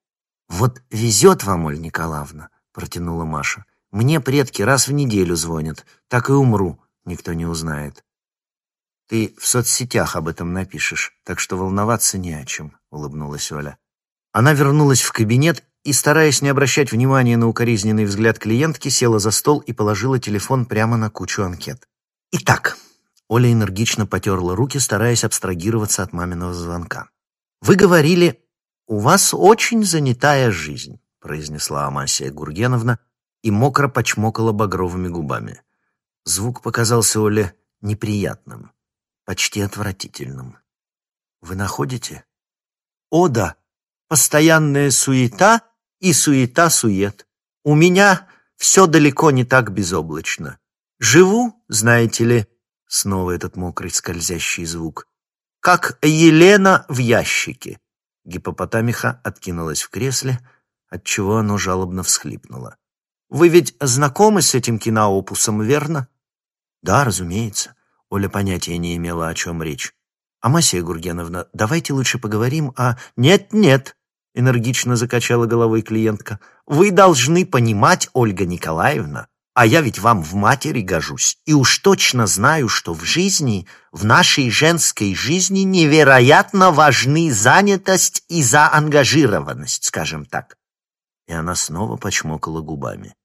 «Вот везет вам, Оль Николаевна», — протянула Маша. «Мне предки раз в неделю звонят. Так и умру, никто не узнает». «Ты в соцсетях об этом напишешь, так что волноваться не о чем», — улыбнулась Оля. Она вернулась в кабинет и, стараясь не обращать внимания на укоризненный взгляд клиентки, села за стол и положила телефон прямо на кучу анкет. «Итак», — Оля энергично потерла руки, стараясь абстрагироваться от маминого звонка. «Вы говорили «У вас очень занятая жизнь», — произнесла Амасия Гургеновна и мокро почмокала багровыми губами. Звук показался Оле неприятным, почти отвратительным. «Вы находите?» «О да, постоянная суета и суета-сует. У меня все далеко не так безоблачно. Живу, знаете ли, снова этот мокрый скользящий звук, как Елена в ящике. Гипопотамиха откинулась в кресле, отчего оно жалобно всхлипнуло. «Вы ведь знакомы с этим киноопусом, верно?» «Да, разумеется». Оля понятия не имела, о чем речь. «Амасия Гургеновна, давайте лучше поговорим о...» «Нет-нет», — энергично закачала головой клиентка. «Вы должны понимать, Ольга Николаевна, а я ведь вам в матери гожусь, и уж точно знаю, что в жизни, в нашей женской жизни невероятно важны занятость и заангажированность, скажем так. И она снова почмокала губами.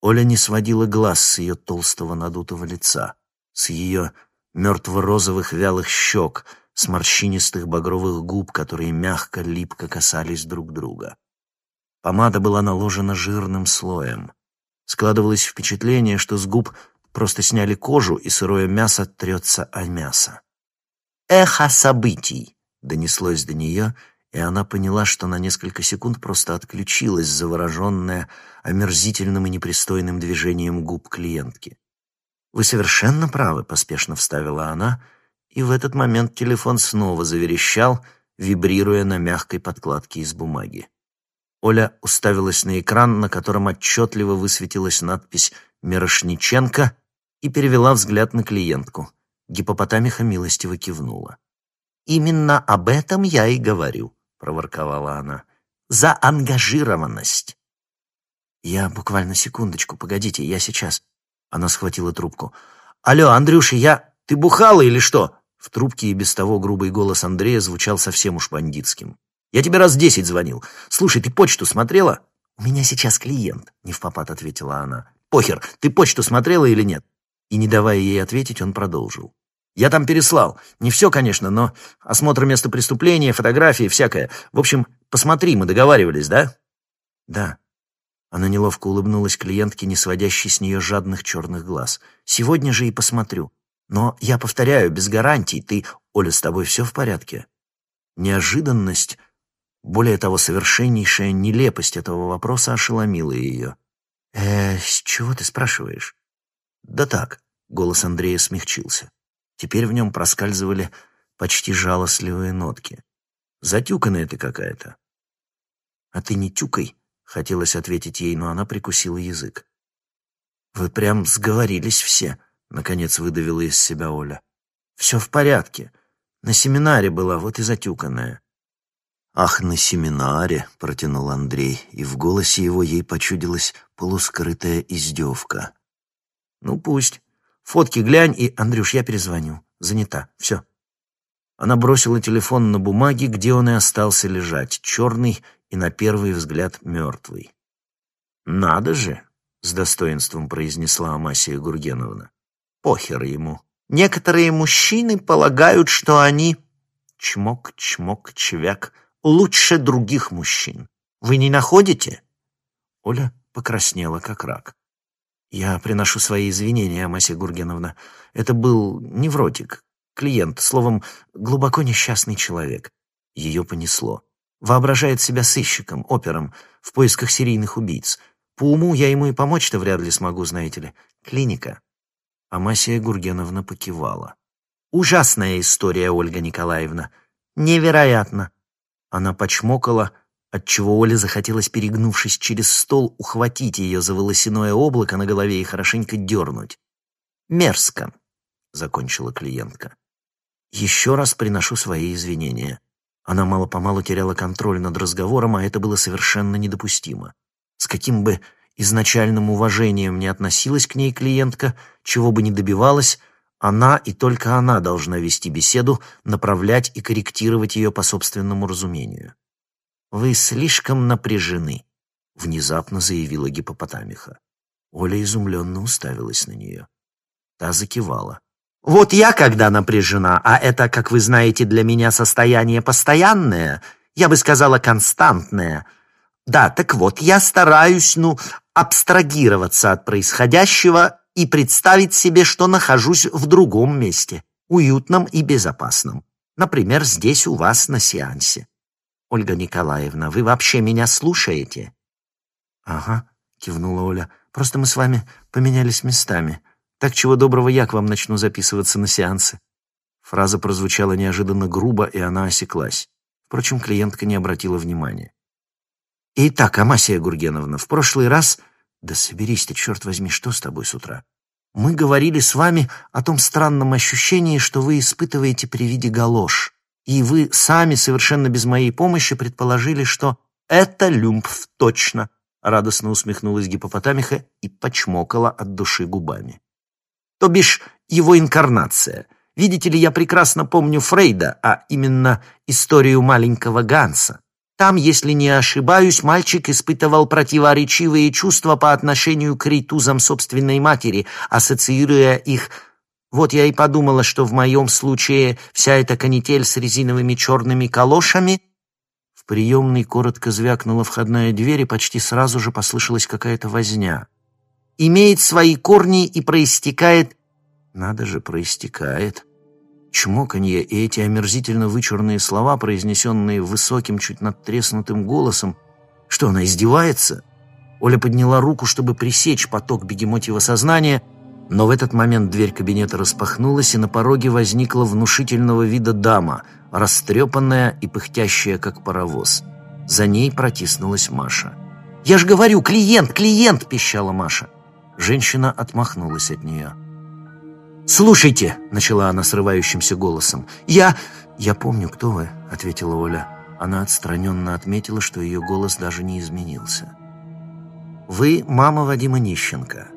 Оля не сводила глаз с ее толстого надутого лица, с ее мертво-розовых вялых щек, с морщинистых багровых губ, которые мягко-липко касались друг друга. Помада была наложена жирным слоем — Складывалось впечатление, что с губ просто сняли кожу, и сырое мясо трется о мясо. «Эхо событий!» — донеслось до нее, и она поняла, что на несколько секунд просто отключилась, завороженная омерзительным и непристойным движением губ клиентки. «Вы совершенно правы», — поспешно вставила она, и в этот момент телефон снова заверещал, вибрируя на мягкой подкладке из бумаги. Оля уставилась на экран, на котором отчетливо высветилась надпись «Мирошниченко» и перевела взгляд на клиентку. Гипопотамиха милостиво кивнула. «Именно об этом я и говорю», — проворковала она. «За ангажированность». «Я буквально секундочку, погодите, я сейчас». Она схватила трубку. «Алло, Андрюша, я... Ты бухала или что?» В трубке и без того грубый голос Андрея звучал совсем уж бандитским. «Я тебе раз десять звонил. Слушай, ты почту смотрела?» «У меня сейчас клиент», — не в попад ответила она. «Похер, ты почту смотрела или нет?» И, не давая ей ответить, он продолжил. «Я там переслал. Не все, конечно, но осмотр места преступления, фотографии, всякое. В общем, посмотри, мы договаривались, да?» «Да». Она неловко улыбнулась клиентке, не сводящей с нее жадных черных глаз. «Сегодня же и посмотрю. Но, я повторяю, без гарантий. Ты... Оля, с тобой все в порядке?» Неожиданность, более того, совершеннейшая нелепость этого вопроса ошеломила ее. «Э, с чего ты спрашиваешь?» «Да так», — голос Андрея смягчился. Теперь в нем проскальзывали почти жалостливые нотки. «Затюканная ты какая-то». «А ты не тюкай», — хотелось ответить ей, но она прикусила язык. «Вы прям сговорились все», — наконец выдавила из себя Оля. «Все в порядке. На семинаре была, вот и затюканная». «Ах, на семинаре!» — протянул Андрей, и в голосе его ей почудилась полускрытая издевка. «Ну, пусть. Фотки глянь, и, Андрюш, я перезвоню. Занята. Все». Она бросила телефон на бумаге, где он и остался лежать, черный и, на первый взгляд, мертвый. «Надо же!» — с достоинством произнесла Амасия Гургеновна. «Похер ему. Некоторые мужчины полагают, что они...» Чмок, чмок, чвяк. Лучше других мужчин. Вы не находите? Оля покраснела, как рак. Я приношу свои извинения, Амасия Гургеновна. Это был невротик, клиент, словом, глубоко несчастный человек. Ее понесло. Воображает себя сыщиком, опером, в поисках серийных убийц. По уму я ему и помочь-то вряд ли смогу, знаете ли. Клиника. Амасия Гургеновна покивала. «Ужасная история, Ольга Николаевна. Невероятно!» Она почмокала, отчего Оле захотелось, перегнувшись через стол, ухватить ее за волосяное облако на голове и хорошенько дернуть. «Мерзко», — закончила клиентка. «Еще раз приношу свои извинения». Она мало-помалу теряла контроль над разговором, а это было совершенно недопустимо. С каким бы изначальным уважением не относилась к ней клиентка, чего бы ни добивалась, она и только она должна вести беседу, направлять и корректировать ее по собственному разумению. «Вы слишком напряжены», — внезапно заявила гипопотамиха. Оля изумленно уставилась на нее. Та закивала. «Вот я когда напряжена, а это, как вы знаете, для меня состояние постоянное, я бы сказала, константное. Да, так вот, я стараюсь, ну, абстрагироваться от происходящего и представить себе, что нахожусь в другом месте, уютном и безопасном. Например, здесь у вас на сеансе. Ольга Николаевна, вы вообще меня слушаете? Ага, кивнула Оля. Просто мы с вами поменялись местами. Так чего доброго я к вам начну записываться на сеансы. Фраза прозвучала неожиданно грубо, и она осеклась. Впрочем, клиентка не обратила внимания. «Итак, Амасия Гургеновна, в прошлый раз...» «Да соберись ты, черт возьми, что с тобой с утра?» «Мы говорили с вами о том странном ощущении, что вы испытываете при виде галош, и вы сами, совершенно без моей помощи, предположили, что это люмпф точно!» Радостно усмехнулась гипопотамиха и почмокала от души губами. «То бишь его инкарнация. Видите ли, я прекрасно помню Фрейда, а именно историю маленького Ганса. Там, если не ошибаюсь, мальчик испытывал противоречивые чувства по отношению к ритузам собственной матери, ассоциируя их... Вот я и подумала, что в моем случае вся эта канитель с резиновыми черными калошами... В приемной коротко звякнула входная дверь, и почти сразу же послышалась какая-то возня. Имеет свои корни и проистекает... Надо же, проистекает чмоканье и эти омерзительно вычурные слова, произнесенные высоким, чуть надтреснутым голосом. Что, она издевается? Оля подняла руку, чтобы пресечь поток бегемотьего сознания, но в этот момент дверь кабинета распахнулась, и на пороге возникла внушительного вида дама, растрепанная и пыхтящая, как паровоз. За ней протиснулась Маша. «Я же говорю, клиент, клиент!» — пищала Маша. Женщина отмахнулась от нее. «Слушайте!» — начала она срывающимся голосом. «Я...» «Я помню, кто вы», — ответила Оля. Она отстраненно отметила, что ее голос даже не изменился. «Вы мама Вадима Нищенко.